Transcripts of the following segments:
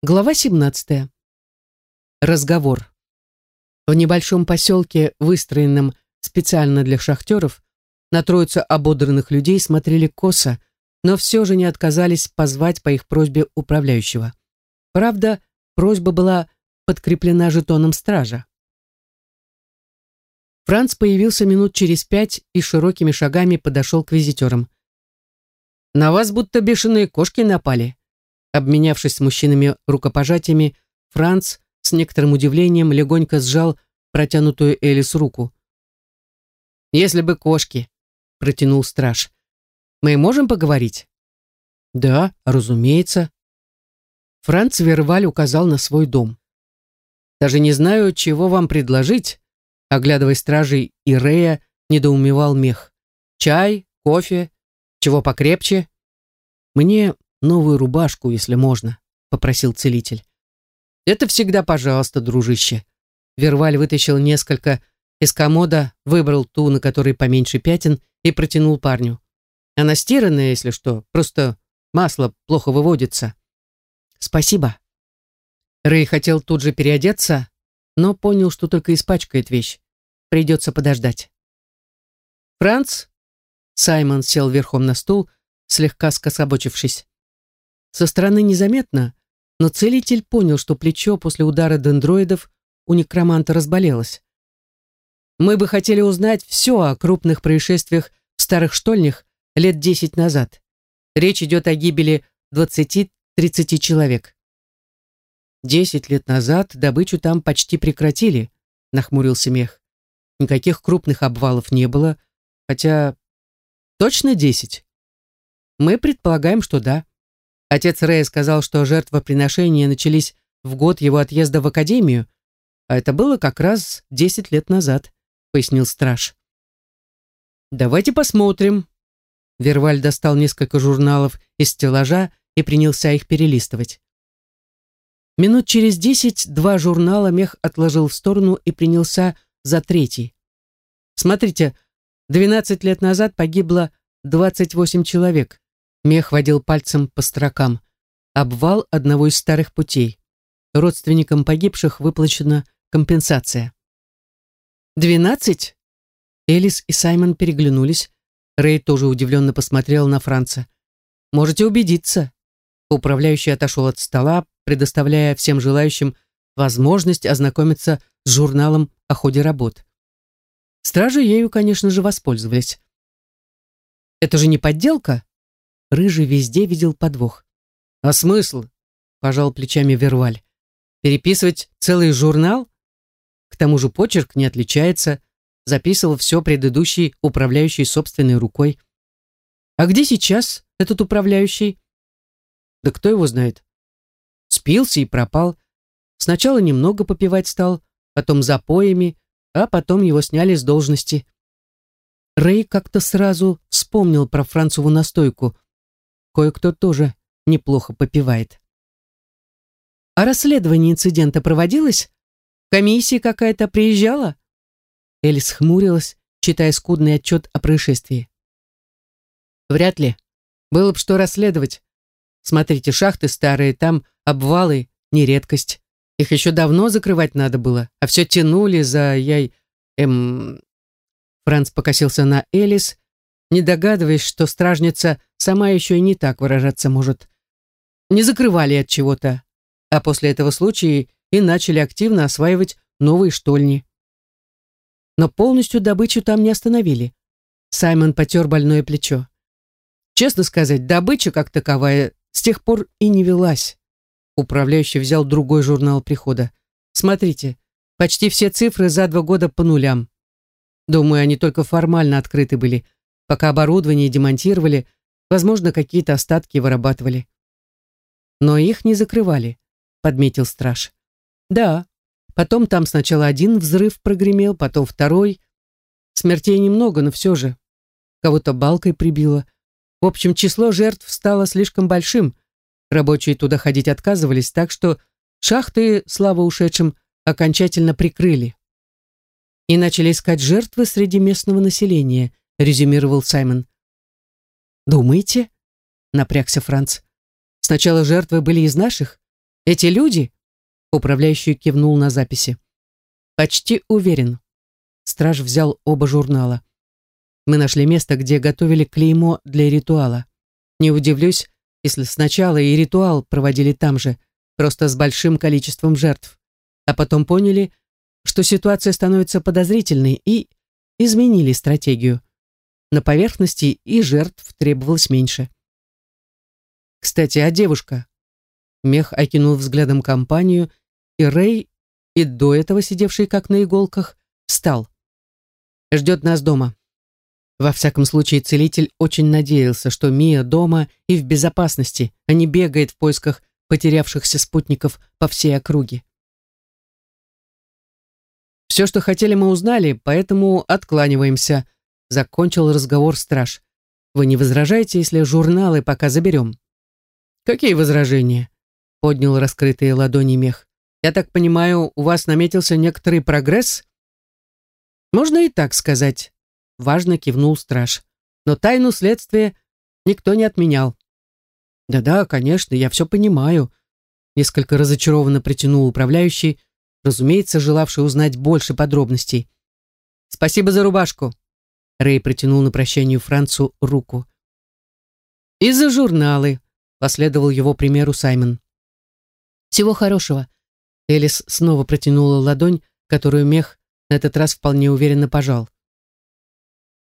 Глава 17. Разговор. В небольшом поселке, выстроенном специально для шахтеров, на троицу ободранных людей смотрели косо, но все же не отказались позвать по их просьбе управляющего. Правда, просьба была подкреплена жетоном стража. Франц появился минут через пять и широкими шагами подошел к визитерам. «На вас будто бешеные кошки напали», Обменявшись с мужчинами рукопожатиями, Франц с некоторым удивлением легонько сжал протянутую Элис руку. «Если бы кошки», — протянул страж, — «мы можем поговорить?» «Да, разумеется». Франц Верваль указал на свой дом. «Даже не знаю, чего вам предложить», — оглядывая стражей и Рея, недоумевал мех. «Чай, кофе, чего покрепче?» «Мне новую рубашку, если можно», — попросил целитель. «Это всегда пожалуйста, дружище». Верваль вытащил несколько из комода, выбрал ту, на которой поменьше пятен, и протянул парню. Она стиранная, если что, просто масло плохо выводится. «Спасибо». Рэй хотел тут же переодеться, но понял, что только испачкает вещь. Придется подождать. «Франц?» Саймон сел верхом на стул, слегка скособочившись. Со стороны незаметно, но целитель понял, что плечо после удара дендроидов у некроманта разболелось. Мы бы хотели узнать все о крупных происшествиях в старых штольнях лет десять назад. Речь идет о гибели 20-30 человек. Десять лет назад добычу там почти прекратили, нахмурился мех. Никаких крупных обвалов не было, хотя точно десять. Мы предполагаем, что да. Отец Рэя сказал, что жертвоприношения начались в год его отъезда в академию, а это было как раз десять лет назад, пояснил страж. Давайте посмотрим. Верваль достал несколько журналов из стеллажа и принялся их перелистывать. Минут через десять два журнала мех отложил в сторону и принялся за третий. Смотрите, двенадцать лет назад погибло двадцать восемь человек. Мех водил пальцем по строкам. Обвал одного из старых путей. Родственникам погибших выплачена компенсация. «Двенадцать?» Элис и Саймон переглянулись. Рэй тоже удивленно посмотрел на Франца. «Можете убедиться». Управляющий отошел от стола, предоставляя всем желающим возможность ознакомиться с журналом о ходе работ. Стражи ею, конечно же, воспользовались. «Это же не подделка?» Рыжий везде видел подвох. «А смысл?» — пожал плечами Верваль. «Переписывать целый журнал? К тому же почерк не отличается. Записывал все предыдущий управляющий собственной рукой. А где сейчас этот управляющий? Да кто его знает? Спился и пропал. Сначала немного попивать стал, потом запоями, а потом его сняли с должности. Рэй как-то сразу вспомнил про Францеву настойку — Кое-кто тоже неплохо попивает. А расследование инцидента проводилось? Комиссия какая-то приезжала? Элис хмурилась, читая скудный отчет о происшествии. Вряд ли. Было бы что расследовать. Смотрите, шахты старые, там обвалы, не редкость. Их еще давно закрывать надо было, а все тянули за яй... Эм... Франц покосился на Элис, не догадываясь, что стражница сама еще и не так выражаться может. Не закрывали от чего-то, а после этого случая и начали активно осваивать новые штольни. Но полностью добычу там не остановили. Саймон потер больное плечо. Честно сказать, добыча как таковая с тех пор и не велась. Управляющий взял другой журнал прихода. Смотрите, почти все цифры за два года по нулям. Думаю, они только формально открыты были – Пока оборудование демонтировали, возможно, какие-то остатки вырабатывали. Но их не закрывали, подметил страж. Да, потом там сначала один взрыв прогремел, потом второй. Смертей немного, но все же. Кого-то балкой прибило. В общем, число жертв стало слишком большим. Рабочие туда ходить отказывались, так что шахты, слава ушедшим, окончательно прикрыли. И начали искать жертвы среди местного населения – резюмировал Саймон. «Думаете?» — напрягся Франц. «Сначала жертвы были из наших, Эти люди, управляющий кивнул на записи. Почти уверен. Страж взял оба журнала. Мы нашли место, где готовили клеймо для ритуала. Не удивлюсь, если сначала и ритуал проводили там же, просто с большим количеством жертв, а потом поняли, что ситуация становится подозрительной и изменили стратегию. На поверхности и жертв требовалось меньше. Кстати, а девушка? Мех окинул взглядом компанию, и Рэй, и до этого сидевший как на иголках, встал. Ждет нас дома. Во всяком случае, целитель очень надеялся, что Мия дома и в безопасности, а не бегает в поисках потерявшихся спутников по всей округе. «Все, что хотели, мы узнали, поэтому откланиваемся», — закончил разговор страж. «Вы не возражаете, если журналы пока заберем?» «Какие возражения?» — поднял раскрытые ладони мех. «Я так понимаю, у вас наметился некоторый прогресс?» «Можно и так сказать», важно кивнул страж. Но тайну следствия никто не отменял. Да-да, конечно, я все понимаю. Несколько разочарованно притянул управляющий, разумеется, желавший узнать больше подробностей. Спасибо за рубашку. Рэй протянул на прощание Францу руку. И за журналы, последовал его примеру Саймон. Всего хорошего. Элис снова протянула ладонь, которую мех на этот раз вполне уверенно пожал.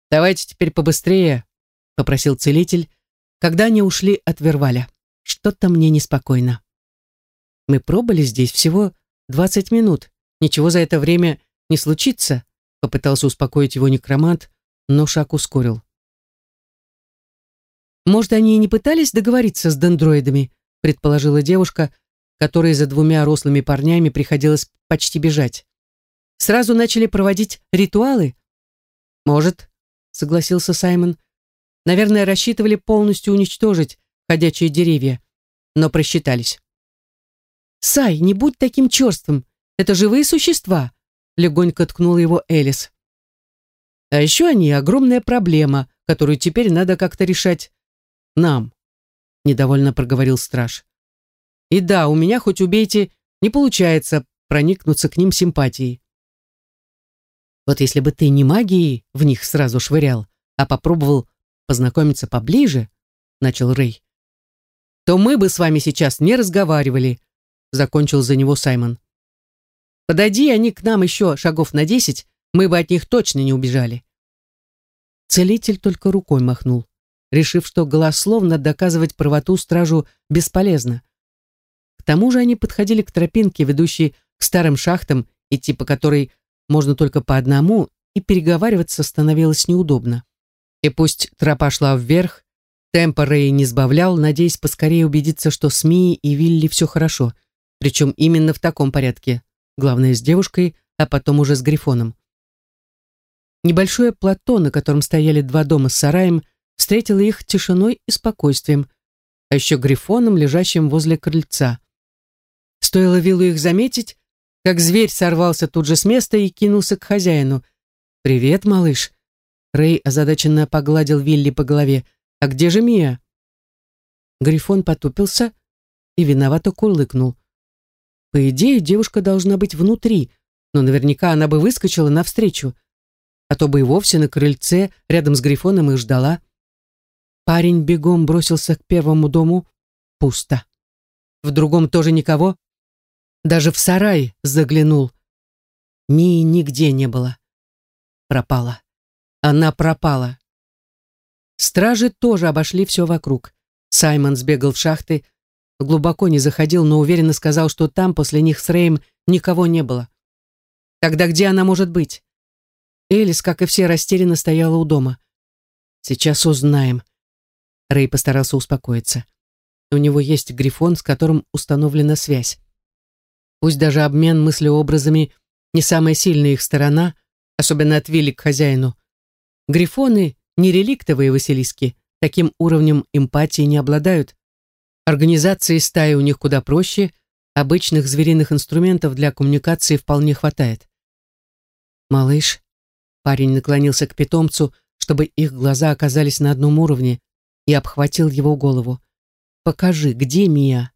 «Давайте теперь побыстрее», — попросил целитель, когда они ушли от Верваля. «Что-то мне неспокойно». «Мы пробыли здесь всего двадцать минут. Ничего за это время не случится», — попытался успокоить его некромант, но шаг ускорил. «Может, они и не пытались договориться с дендроидами?» — предположила девушка, которой за двумя рослыми парнями приходилось почти бежать. «Сразу начали проводить ритуалы?» «Может», согласился Саймон. Наверное, рассчитывали полностью уничтожить ходячие деревья, но просчитались. «Сай, не будь таким черствым, это живые существа», легонько ткнула его Элис. «А еще они огромная проблема, которую теперь надо как-то решать нам», недовольно проговорил страж. «И да, у меня, хоть убейте, не получается проникнуться к ним симпатией. Вот если бы ты не магией в них сразу швырял, а попробовал познакомиться поближе, начал Рэй, то мы бы с вами сейчас не разговаривали, закончил за него Саймон. Подойди они к нам еще шагов на десять, мы бы от них точно не убежали. Целитель только рукой махнул, решив, что голословно доказывать правоту стражу бесполезно. К тому же они подходили к тропинке, ведущей к старым шахтам, идти по которой можно только по одному, и переговариваться становилось неудобно. И пусть тропа шла вверх, темпа Рэй не сбавлял, надеясь поскорее убедиться, что с Мией и Вилли все хорошо, причем именно в таком порядке, главное с девушкой, а потом уже с Грифоном. Небольшое плато, на котором стояли два дома с сараем, встретило их тишиной и спокойствием, а еще Грифоном, лежащим возле крыльца. Стоило Виллу их заметить, как зверь сорвался тут же с места и кинулся к хозяину. «Привет, малыш!» Рэй озадаченно погладил Вилли по голове. «А где же Мия?» Грифон потупился и виновато курлыкнул. По идее, девушка должна быть внутри, но наверняка она бы выскочила навстречу, а то бы и вовсе на крыльце рядом с Грифоном их ждала. Парень бегом бросился к первому дому. Пусто. В другом тоже никого. Даже в сарай заглянул. Мии нигде не было. Пропала. Она пропала. Стражи тоже обошли все вокруг. Саймон сбегал в шахты, глубоко не заходил, но уверенно сказал, что там после них с Рэем никого не было. Тогда где она может быть? Элис, как и все, растерянно стояла у дома. Сейчас узнаем. Рэй постарался успокоиться. У него есть грифон, с которым установлена связь. Пусть даже обмен мыслеобразами не самая сильная их сторона, особенно от Вилли к хозяину. Грифоны не реликтовые Василиски, таким уровнем эмпатии не обладают. Организации стаи у них куда проще, обычных звериных инструментов для коммуникации вполне хватает. «Малыш», парень наклонился к питомцу, чтобы их глаза оказались на одном уровне, и обхватил его голову. «Покажи, где Мия?»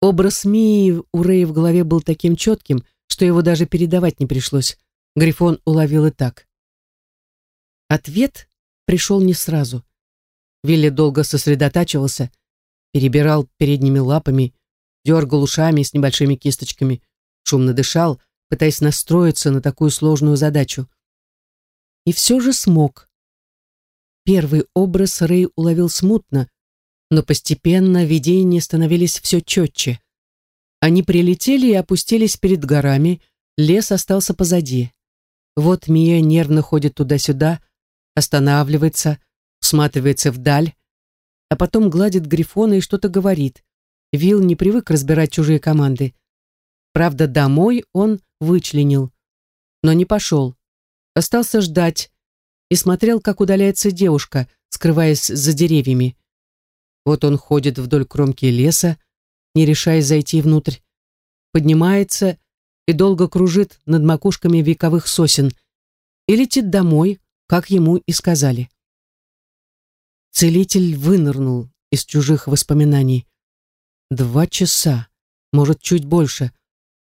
Образ Мии у Рэя в голове был таким четким, что его даже передавать не пришлось. Грифон уловил и так. Ответ пришел не сразу. Вилли долго сосредотачивался, перебирал передними лапами, дергал ушами с небольшими кисточками, шумно дышал, пытаясь настроиться на такую сложную задачу. И все же смог. Первый образ Рэй уловил смутно, но постепенно видения становились все четче. Они прилетели и опустились перед горами, лес остался позади. Вот Мия нервно ходит туда-сюда, останавливается, всматривается вдаль, а потом гладит Грифона и что-то говорит. Вил не привык разбирать чужие команды. Правда, домой он вычленил, но не пошел. Остался ждать, и смотрел, как удаляется девушка, скрываясь за деревьями. Вот он ходит вдоль кромки леса, не решаясь зайти внутрь, поднимается и долго кружит над макушками вековых сосен и летит домой, как ему и сказали. Целитель вынырнул из чужих воспоминаний. Два часа, может, чуть больше.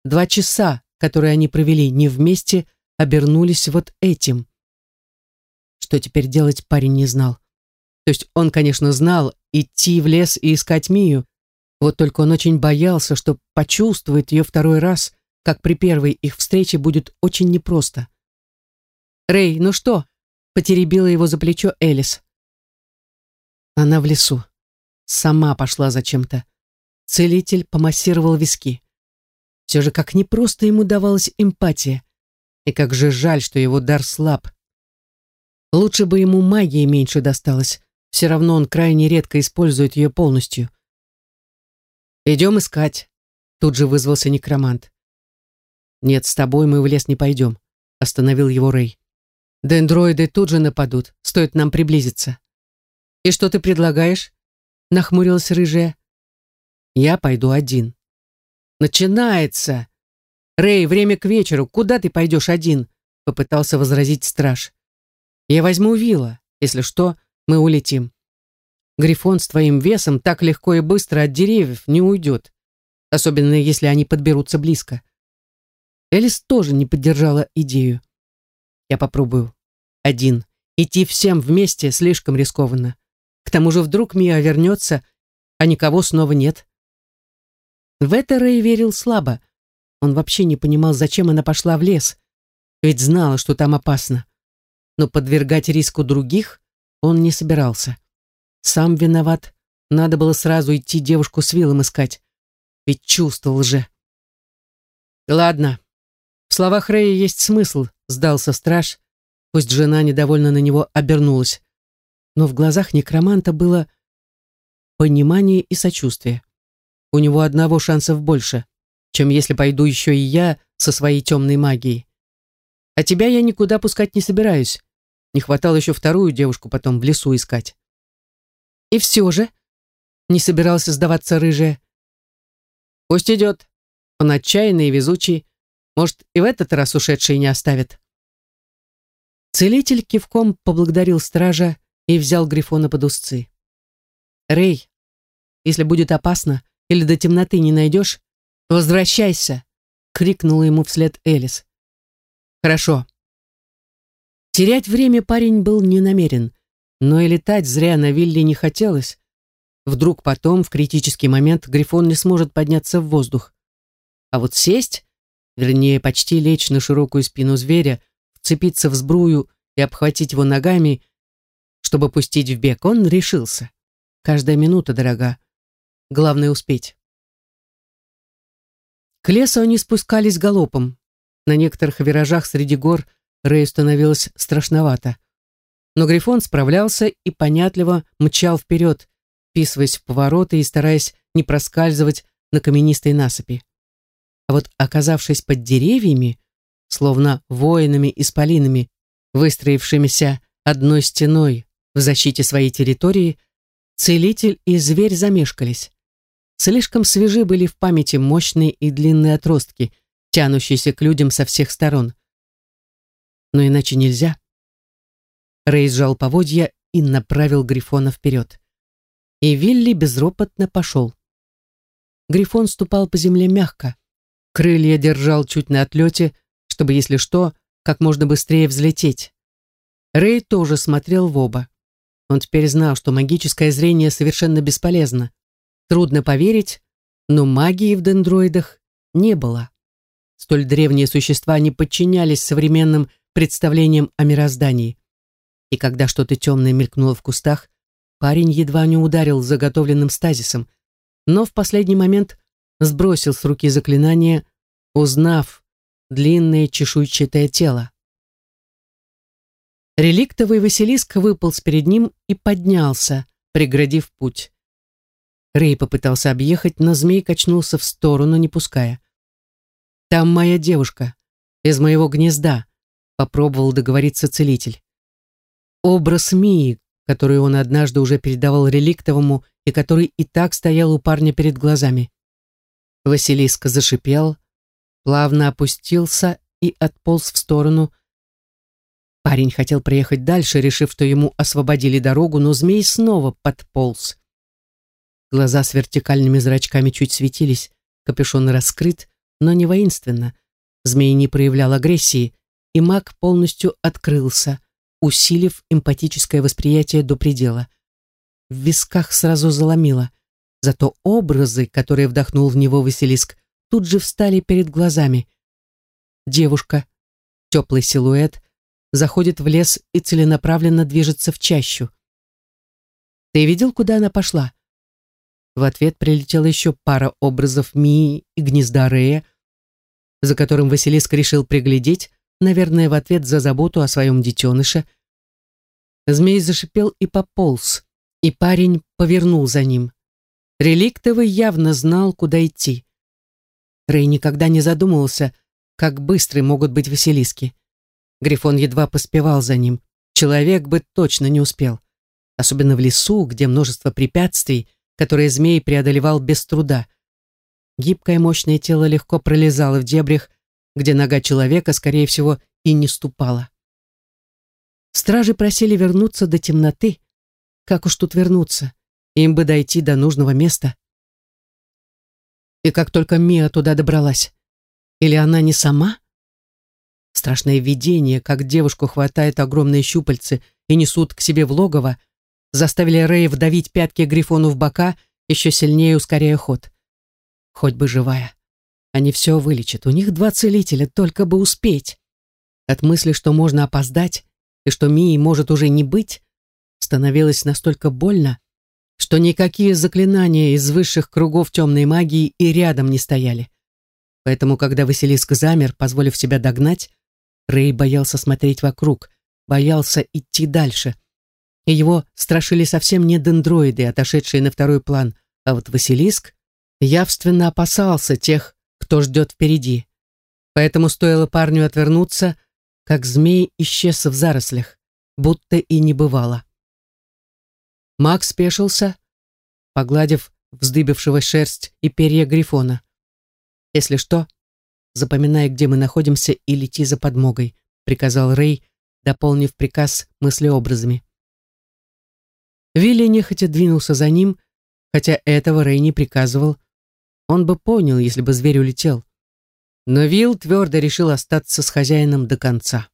Два часа, которые они провели не вместе, обернулись вот этим. Что теперь делать, парень не знал. То есть он, конечно, знал идти в лес и искать Мию, вот только он очень боялся, что почувствует ее второй раз, как при первой их встрече будет очень непросто. «Рэй, ну что?» — потеребила его за плечо Элис. Она в лесу. Сама пошла зачем-то. Целитель помассировал виски. Все же как непросто ему давалась эмпатия. И как же жаль, что его дар слаб. Лучше бы ему магии меньше досталось. Все равно он крайне редко использует ее полностью. «Идем искать», — тут же вызвался некромант. «Нет, с тобой мы в лес не пойдем», — остановил его Рэй. «Дендроиды тут же нападут, стоит нам приблизиться». «И что ты предлагаешь?» — нахмурилась рыжая. «Я пойду один». «Начинается!» «Рэй, время к вечеру, куда ты пойдешь один?» — попытался возразить страж. Я возьму вилла. Если что, мы улетим. Грифон с твоим весом так легко и быстро от деревьев не уйдет, особенно если они подберутся близко. Элис тоже не поддержала идею. Я попробую. Один. Идти всем вместе слишком рискованно. К тому же вдруг Мия вернется, а никого снова нет. В это Рэй верил слабо. Он вообще не понимал, зачем она пошла в лес. Ведь знала, что там опасно но подвергать риску других он не собирался. Сам виноват. Надо было сразу идти девушку с вилом искать. Ведь чувствовал же. Ладно. В словах Рэя есть смысл, сдался страж. Пусть жена недовольно на него обернулась. Но в глазах некроманта было понимание и сочувствие. У него одного шансов больше, чем если пойду еще и я со своей темной магией. А тебя я никуда пускать не собираюсь. Не хватало еще вторую девушку потом в лесу искать. И все же не собирался сдаваться рыжая. Пусть идет. Он отчаянный и везучий. Может, и в этот раз ушедший не оставит. Целитель кивком поблагодарил стража и взял Грифона под узцы. «Рэй, если будет опасно или до темноты не найдешь, возвращайся!» — крикнула ему вслед Элис. Хорошо. Терять время парень был не намерен, но и летать зря на вилле не хотелось. Вдруг потом, в критический момент, Грифон не сможет подняться в воздух. А вот сесть, вернее, почти лечь на широкую спину зверя, вцепиться в сбрую и обхватить его ногами, чтобы пустить в бег, он решился. Каждая минута дорога. Главное успеть. К лесу они спускались галопом. На некоторых виражах среди гор Рэю становилось страшновато. Но Грифон справлялся и понятливо мчал вперед, вписываясь в повороты и стараясь не проскальзывать на каменистой насыпи. А вот оказавшись под деревьями, словно воинами-исполинами, выстроившимися одной стеной в защите своей территории, целитель и зверь замешкались. Слишком свежи были в памяти мощные и длинные отростки, тянущийся к людям со всех сторон. Но иначе нельзя. Рэй сжал поводья и направил Грифона вперед. И Вилли безропотно пошел. Грифон ступал по земле мягко. Крылья держал чуть на отлете, чтобы, если что, как можно быстрее взлететь. Рэй тоже смотрел в оба. Он теперь знал, что магическое зрение совершенно бесполезно. Трудно поверить, но магии в дендроидах не было. Столь древние существа не подчинялись современным представлениям о мироздании. И когда что-то темное мелькнуло в кустах, парень едва не ударил заготовленным стазисом, но в последний момент сбросил с руки заклинание, узнав длинное чешуйчатое тело. Реликтовый Василиск выполз перед ним и поднялся, преградив путь. Рэй попытался объехать, но змей качнулся в сторону, не пуская. «Там моя девушка, из моего гнезда», — попробовал договориться целитель. Образ Мии, который он однажды уже передавал реликтовому и который и так стоял у парня перед глазами. Василиск зашипел, плавно опустился и отполз в сторону, Парень хотел проехать дальше, решив, что ему освободили дорогу, но змей снова подполз. Глаза с вертикальными зрачками чуть светились, капюшон раскрыт, но не воинственно. Змей не проявлял агрессии, и маг полностью открылся, усилив эмпатическое восприятие до предела. В висках сразу заломило, зато образы, которые вдохнул в него Василиск, тут же встали перед глазами. Девушка, теплый силуэт, заходит в лес и целенаправленно движется в чащу. «Ты видел, куда она пошла?» В ответ прилетела еще пара образов Мии и гнезда Рея, за которым Василиск решил приглядеть, наверное, в ответ за заботу о своем детеныше. Змей зашипел и пополз, и парень повернул за ним. Реликтовый явно знал, куда идти. Рэй никогда не задумывался, как быстры могут быть Василиски. Грифон едва поспевал за ним. Человек бы точно не успел. Особенно в лесу, где множество препятствий, которые змей преодолевал без труда. Гибкое мощное тело легко пролезало в дебрях, где нога человека, скорее всего, и не ступала. Стражи просили вернуться до темноты. Как уж тут вернуться? Им бы дойти до нужного места. И как только Мия туда добралась. Или она не сама? Страшное видение, как девушку хватает огромные щупальцы и несут к себе в логово, заставили Рэя вдавить пятки Грифону в бока, еще сильнее ускоряя ход. Хоть бы живая. Они все вылечат. У них два целителя, только бы успеть. От мысли, что можно опоздать, и что Мии может уже не быть, становилось настолько больно, что никакие заклинания из высших кругов темной магии и рядом не стояли. Поэтому, когда Василиск замер, позволив себя догнать, Рэй боялся смотреть вокруг, боялся идти дальше. И его страшили совсем не дендроиды, отошедшие на второй план, а вот Василиск явственно опасался тех, кто ждет впереди. Поэтому стоило парню отвернуться, как змей исчез в зарослях, будто и не бывало. Макс спешился, погладив вздыбившего шерсть и перья грифона. «Если что, запоминай, где мы находимся, и лети за подмогой», приказал Рэй, дополнив приказ мыслеобразами. Вилли нехотя двинулся за ним, хотя этого Рэй не приказывал. Он бы понял, если бы зверь улетел. Но Вилл твердо решил остаться с хозяином до конца.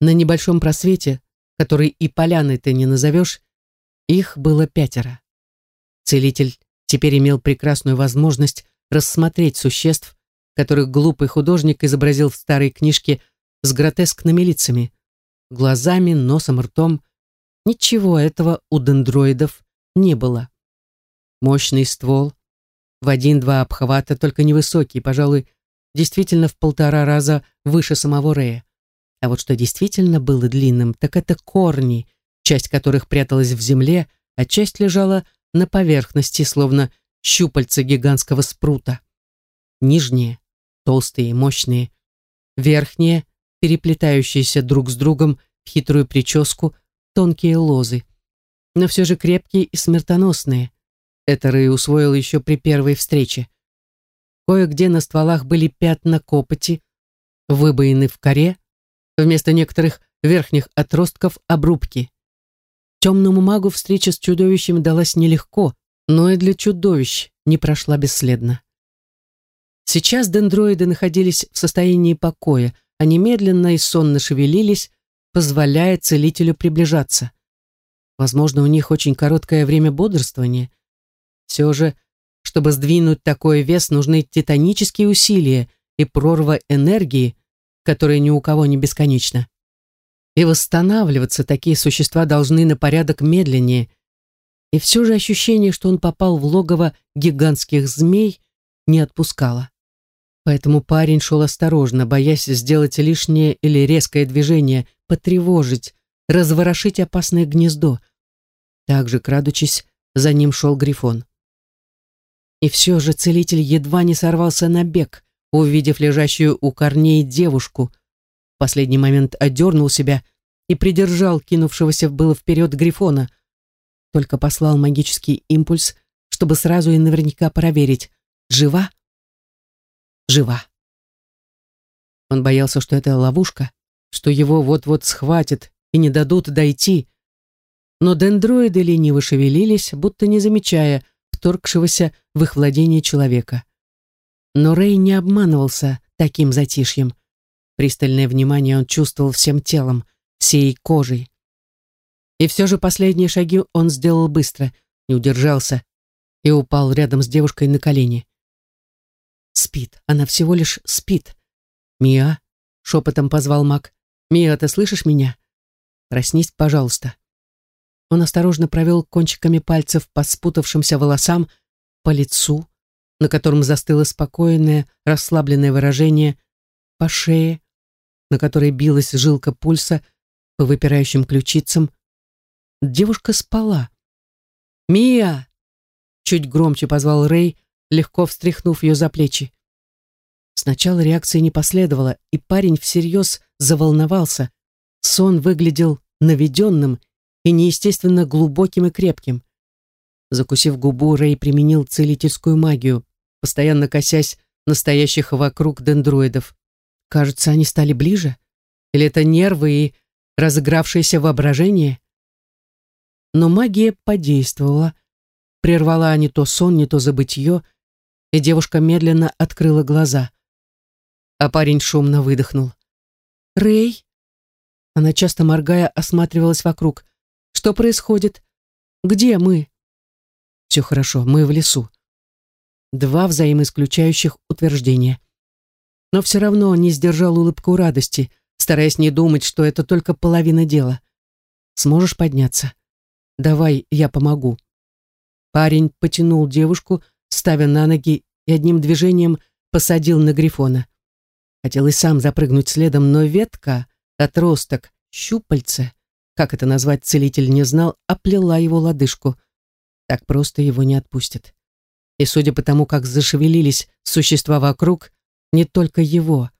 На небольшом просвете, который и поляной ты не назовешь, их было пятеро. Целитель теперь имел прекрасную возможность рассмотреть существ, которых глупый художник изобразил в старой книжке с гротескными лицами, глазами, носом, ртом. Ничего этого у дендроидов не было. Мощный ствол, в один-два обхвата, только невысокий, пожалуй, действительно в полтора раза выше самого Рея. А вот что действительно было длинным, так это корни, часть которых пряталась в земле, а часть лежала на поверхности, словно щупальца гигантского спрута. Нижние, толстые и мощные, верхние, переплетающиеся друг с другом в хитрую прическу, тонкие лозы, но все же крепкие и смертоносные. Это Рэй усвоил еще при первой встрече. Кое-где на стволах были пятна копоти, выбоины в коре, вместо некоторых верхних отростков обрубки. Темному магу встреча с чудовищем далась нелегко, но и для чудовищ не прошла бесследно. Сейчас дендроиды находились в состоянии покоя, они медленно и сонно шевелились, позволяя целителю приближаться. Возможно, у них очень короткое время бодрствования. Все же, чтобы сдвинуть такой вес, нужны титанические усилия и прорва энергии, которая ни у кого не бесконечна. И восстанавливаться такие существа должны на порядок медленнее. И все же ощущение, что он попал в логово гигантских змей, не отпускало. Поэтому парень шел осторожно, боясь сделать лишнее или резкое движение, потревожить, разворошить опасное гнездо. Также, крадучись, за ним шел Грифон. И все же целитель едва не сорвался на бег, увидев лежащую у корней девушку. В последний момент одернул себя и придержал кинувшегося было вперед Грифона. Только послал магический импульс, чтобы сразу и наверняка проверить, жива? Жива. Он боялся, что это ловушка, что его вот-вот схватят и не дадут дойти. Но дендроиды лениво шевелились, будто не замечая вторгшегося в их владение человека. Но Рэй не обманывался таким затишьем. Пристальное внимание он чувствовал всем телом, всей кожей. И все же последние шаги он сделал быстро, не удержался и упал рядом с девушкой на колени. Спит, она всего лишь спит. «Мия?» — шепотом позвал маг. «Мия, ты слышишь меня? Проснись, пожалуйста». Он осторожно провел кончиками пальцев по спутавшимся волосам, по лицу, на котором застыло спокойное, расслабленное выражение, по шее, на которой билась жилка пульса, по выпирающим ключицам. Девушка спала. «Мия!» Чуть громче позвал Рэй, легко встряхнув ее за плечи. Сначала реакции не последовало, и парень всерьез заволновался. Сон выглядел наведенным и неестественно глубоким и крепким. Закусив губу, Рэй применил целительскую магию, постоянно косясь настоящих вокруг дендроидов. Кажется, они стали ближе? Или это нервы и разыгравшееся воображение? Но магия подействовала, прервала не то сон, не то забытье, и девушка медленно открыла глаза. А парень шумно выдохнул. «Рэй?» Она, часто моргая, осматривалась вокруг. «Что происходит? Где мы?» «Все хорошо, мы в лесу. Два взаимоисключающих утверждения. Но все равно он не сдержал улыбку радости, стараясь не думать, что это только половина дела. «Сможешь подняться? Давай, я помогу». Парень потянул девушку, ставя на ноги, и одним движением посадил на Грифона. Хотел и сам запрыгнуть следом, но ветка, отросток, щупальце, как это назвать целитель не знал, оплела его лодыжку. Так просто его не отпустят и, судя по тому, как зашевелились существа вокруг, не только его.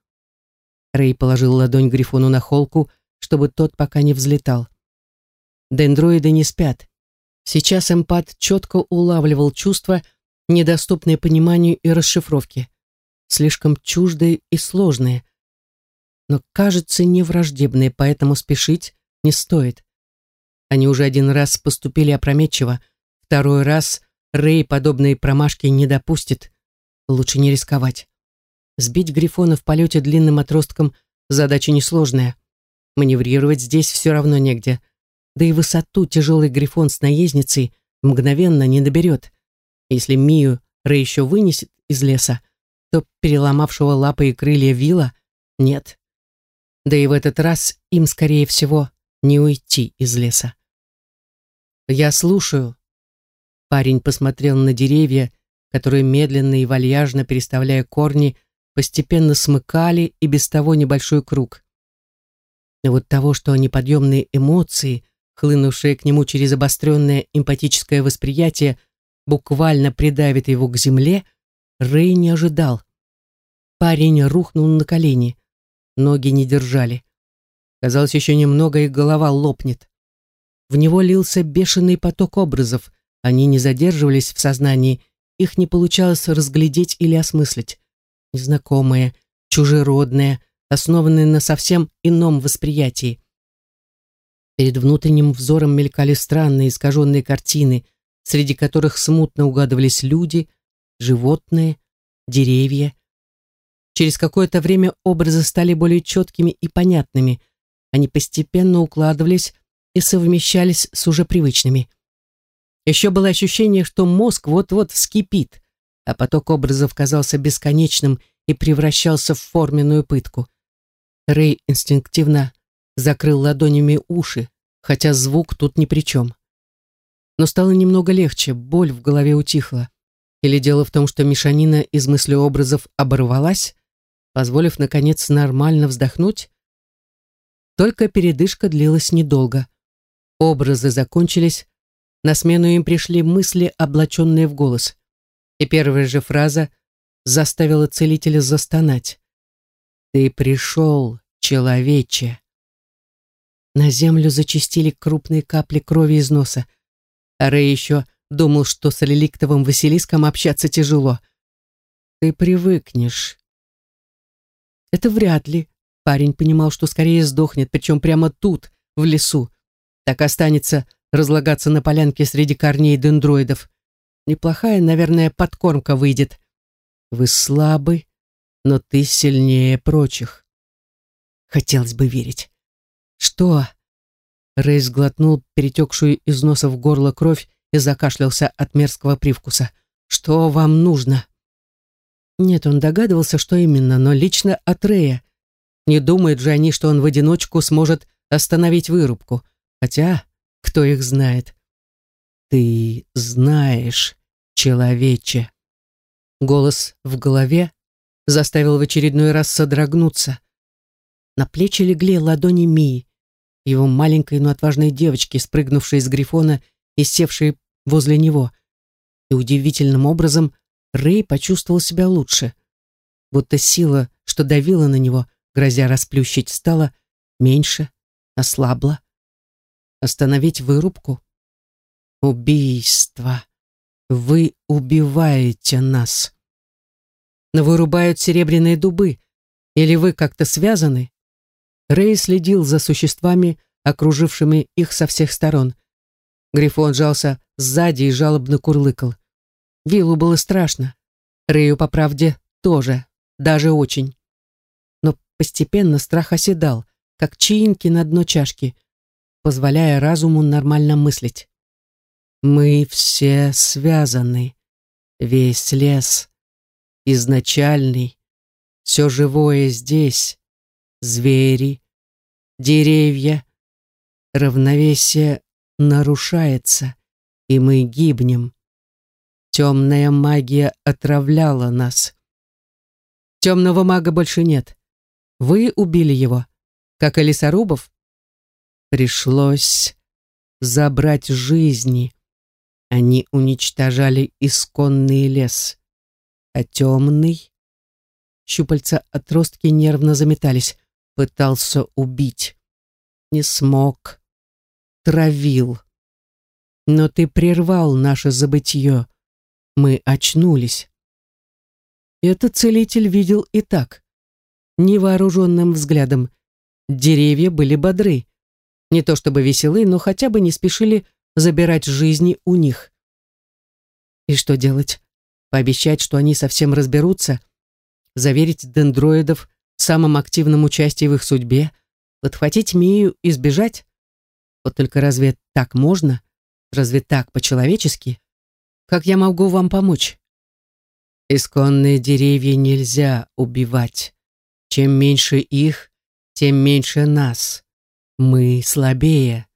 Рэй положил ладонь Грифону на холку, чтобы тот пока не взлетал. Дендроиды не спят. Сейчас эмпат четко улавливал чувства, недоступные пониманию и расшифровке. Слишком чуждые и сложные. Но, кажется, не враждебные, поэтому спешить не стоит. Они уже один раз поступили опрометчиво, второй раз Рэй подобные промашки не допустит. Лучше не рисковать. Сбить Грифона в полете длинным отростком задача несложная. Маневрировать здесь все равно негде. Да и высоту тяжелый Грифон с наездницей мгновенно не доберет. Если Мию Рэй еще вынесет из леса, то переломавшего лапы и крылья вила нет. Да и в этот раз им, скорее всего, не уйти из леса. «Я слушаю», Парень посмотрел на деревья, которые медленно и вальяжно, переставляя корни, постепенно смыкали и без того небольшой круг. Но вот того, что неподъемные эмоции, хлынувшие к нему через обостренное эмпатическое восприятие, буквально придавит его к земле, Рэй не ожидал. Парень рухнул на колени. Ноги не держали. Казалось, еще немного, и голова лопнет. В него лился бешеный поток образов, они не задерживались в сознании, их не получалось разглядеть или осмыслить. Незнакомые, чужеродные, основанные на совсем ином восприятии. Перед внутренним взором мелькали странные искаженные картины, среди которых смутно угадывались люди, животные, деревья. Через какое-то время образы стали более четкими и понятными. Они постепенно укладывались и совмещались с уже привычными. Еще было ощущение, что мозг вот-вот вскипит, а поток образов казался бесконечным и превращался в форменную пытку. Рэй инстинктивно закрыл ладонями уши, хотя звук тут ни при чем. Но стало немного легче, боль в голове утихла. Или дело в том, что мешанина из мыслеобразов оборвалась, позволив, наконец, нормально вздохнуть? Только передышка длилась недолго. Образы закончились, на смену им пришли мысли, облаченные в голос. И первая же фраза заставила целителя застонать. «Ты пришел, человече!» На землю зачистили крупные капли крови из носа. А Рэй еще думал, что с реликтовым Василиском общаться тяжело. «Ты привыкнешь». Это вряд ли. Парень понимал, что скорее сдохнет, причем прямо тут, в лесу. Так останется разлагаться на полянке среди корней дендроидов. Неплохая, наверное, подкормка выйдет. Вы слабы, но ты сильнее прочих. Хотелось бы верить. Что? Рэй сглотнул перетекшую из носа в горло кровь и закашлялся от мерзкого привкуса. Что вам нужно? Нет, он догадывался, что именно, но лично от Рэя. Не думают же они, что он в одиночку сможет остановить вырубку. Хотя, кто их знает? Ты знаешь, человече. Голос в голове заставил в очередной раз содрогнуться. На плечи легли ладони Мии, его маленькой, но отважной девочки, спрыгнувшей с грифона и севшей возле него. И удивительным образом Рэй почувствовал себя лучше. Будто сила, что давила на него, грозя расплющить, стала меньше, ослабла. Остановить вырубку? Убийство. Вы убиваете нас. Но вырубают серебряные дубы. Или вы как-то связаны? Рэй следил за существами, окружившими их со всех сторон. Грифон жался сзади и жалобно курлыкал. Виллу было страшно. Рэю, по правде, тоже, даже очень. Но постепенно страх оседал, как чаинки на дно чашки, позволяя разуму нормально мыслить. Мы все связаны. Весь лес, изначальный, все живое здесь, звери, деревья. Равновесие нарушается, и мы гибнем. Темная магия отравляла нас. Темного мага больше нет. Вы убили его, как и лесорубов. Пришлось забрать жизни. Они уничтожали исконный лес. А темный... Щупальца отростки нервно заметались пытался убить. Не смог. Травил. Но ты прервал наше забытье. Мы очнулись. Этот целитель видел и так. Невооруженным взглядом. Деревья были бодры. Не то чтобы веселы, но хотя бы не спешили забирать жизни у них. И что делать? Пообещать, что они совсем разберутся? Заверить дендроидов, самом активном участии в их судьбе, подхватить Мию и сбежать? Вот только разве так можно? Разве так по-человечески? Как я могу вам помочь? Исконные деревья нельзя убивать. Чем меньше их, тем меньше нас. Мы слабее.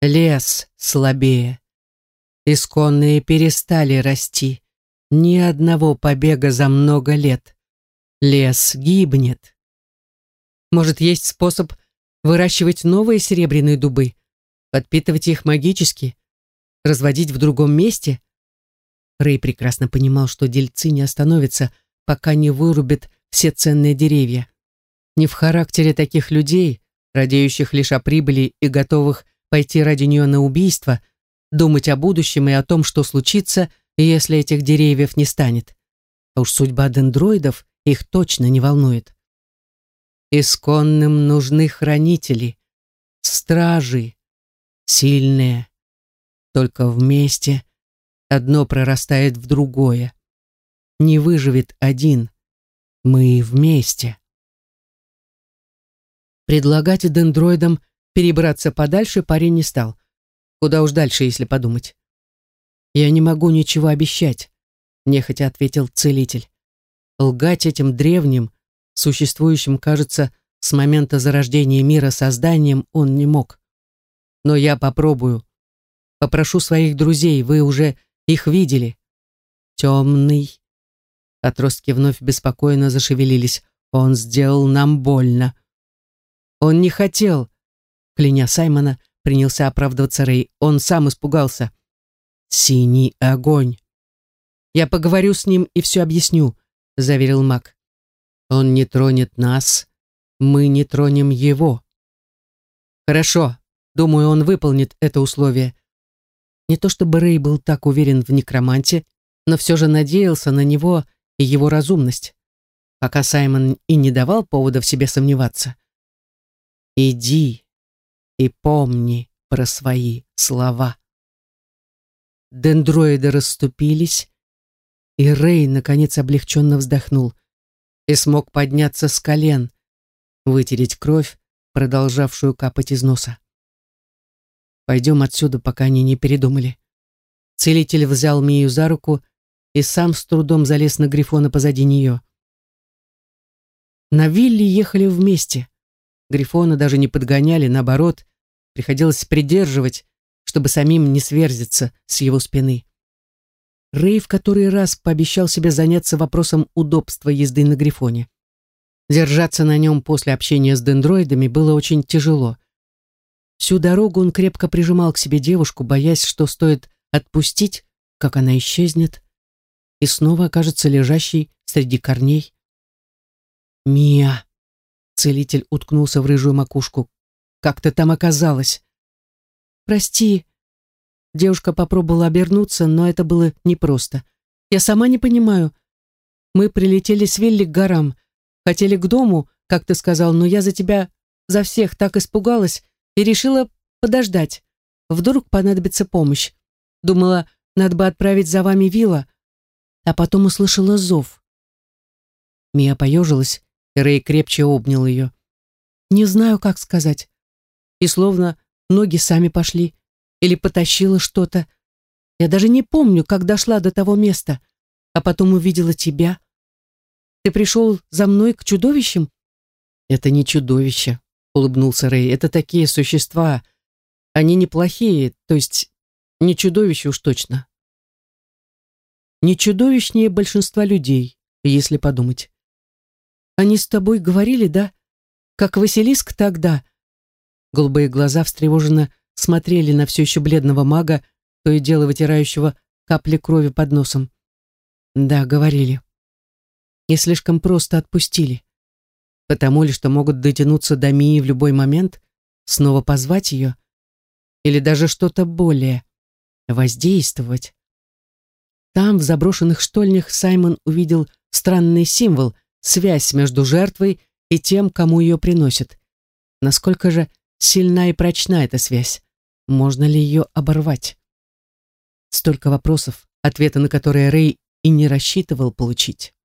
Лес слабее. Исконные перестали расти. Ни одного побега за много лет. Лес гибнет. Может, есть способ выращивать новые серебряные дубы, подпитывать их магически, разводить в другом месте? Рэй прекрасно понимал, что дельцы не остановятся, пока не вырубят все ценные деревья. Не в характере таких людей, радеющих лишь о прибыли и готовых пойти ради нее на убийство, думать о будущем и о том, что случится, если этих деревьев не станет. А уж судьба дендроидов их точно не волнует. Исконным нужны хранители, стражи, сильные. Только вместе Одно прорастает в другое. Не выживет один. Мы вместе. Предлагать дендроидам перебраться подальше парень не стал. Куда уж дальше, если подумать. «Я не могу ничего обещать», — нехотя ответил целитель. Лгать этим древним, существующим, кажется, с момента зарождения мира созданием он не мог. Но я попробую. Попрошу своих друзей, вы уже их видели. Темный. Отростки вновь беспокойно зашевелились. Он сделал нам больно. Он не хотел. Кляня Саймона, принялся оправдываться Рэй. Он сам испугался. Синий огонь. Я поговорю с ним и все объясню, заверил маг. Он не тронет нас, мы не тронем его. Хорошо, думаю, он выполнит это условие. Не то чтобы Рэй был так уверен в некроманте, но все же надеялся на него и его разумность, пока Саймон и не давал повода в себе сомневаться. «Иди и помни про свои слова». Дендроиды расступились, и Рэй, наконец, облегченно вздохнул и смог подняться с колен, вытереть кровь, продолжавшую капать из носа. Пойдем отсюда, пока они не передумали. Целитель взял Мию за руку и сам с трудом залез на Грифона позади нее. На вилле ехали вместе. Грифона даже не подгоняли, наоборот, приходилось придерживать, чтобы самим не сверзиться с его спины. Рэй в который раз пообещал себе заняться вопросом удобства езды на Грифоне. Держаться на нем после общения с дендроидами было очень тяжело. Всю дорогу он крепко прижимал к себе девушку, боясь, что стоит отпустить, как она исчезнет, и снова окажется лежащей среди корней. «Мия!» — целитель уткнулся в рыжую макушку. «Как ты там оказалась?» «Прости». Девушка попробовала обернуться, но это было непросто. «Я сама не понимаю. Мы прилетели с Вилли к горам. Хотели к дому, как ты сказал, но я за тебя, за всех так испугалась, и решила подождать. Вдруг понадобится помощь. Думала, надо бы отправить за вами вилла, а потом услышала зов. Мия поежилась, и Рэй крепче обнял ее. Не знаю, как сказать. И словно ноги сами пошли, или потащила что-то. Я даже не помню, как дошла до того места, а потом увидела тебя. Ты пришел за мной к чудовищам? Это не чудовище, улыбнулся Рэй. Это такие существа. Они неплохие, то есть не чудовища уж точно. Не чудовищнее большинства людей, если подумать. Они с тобой говорили, да? Как Василиск тогда. Голубые глаза встревоженно смотрели на все еще бледного мага, то и дело вытирающего капли крови под носом. Да, говорили. И слишком просто отпустили. Потому ли, что могут дотянуться до Мии в любой момент, снова позвать ее, или даже что-то более, воздействовать. Там, в заброшенных штольнях, Саймон увидел странный символ, связь между жертвой и тем, кому ее приносят. Насколько же сильна и прочна эта связь? Можно ли ее оборвать? Столько вопросов, ответы на которые Рэй и не рассчитывал получить.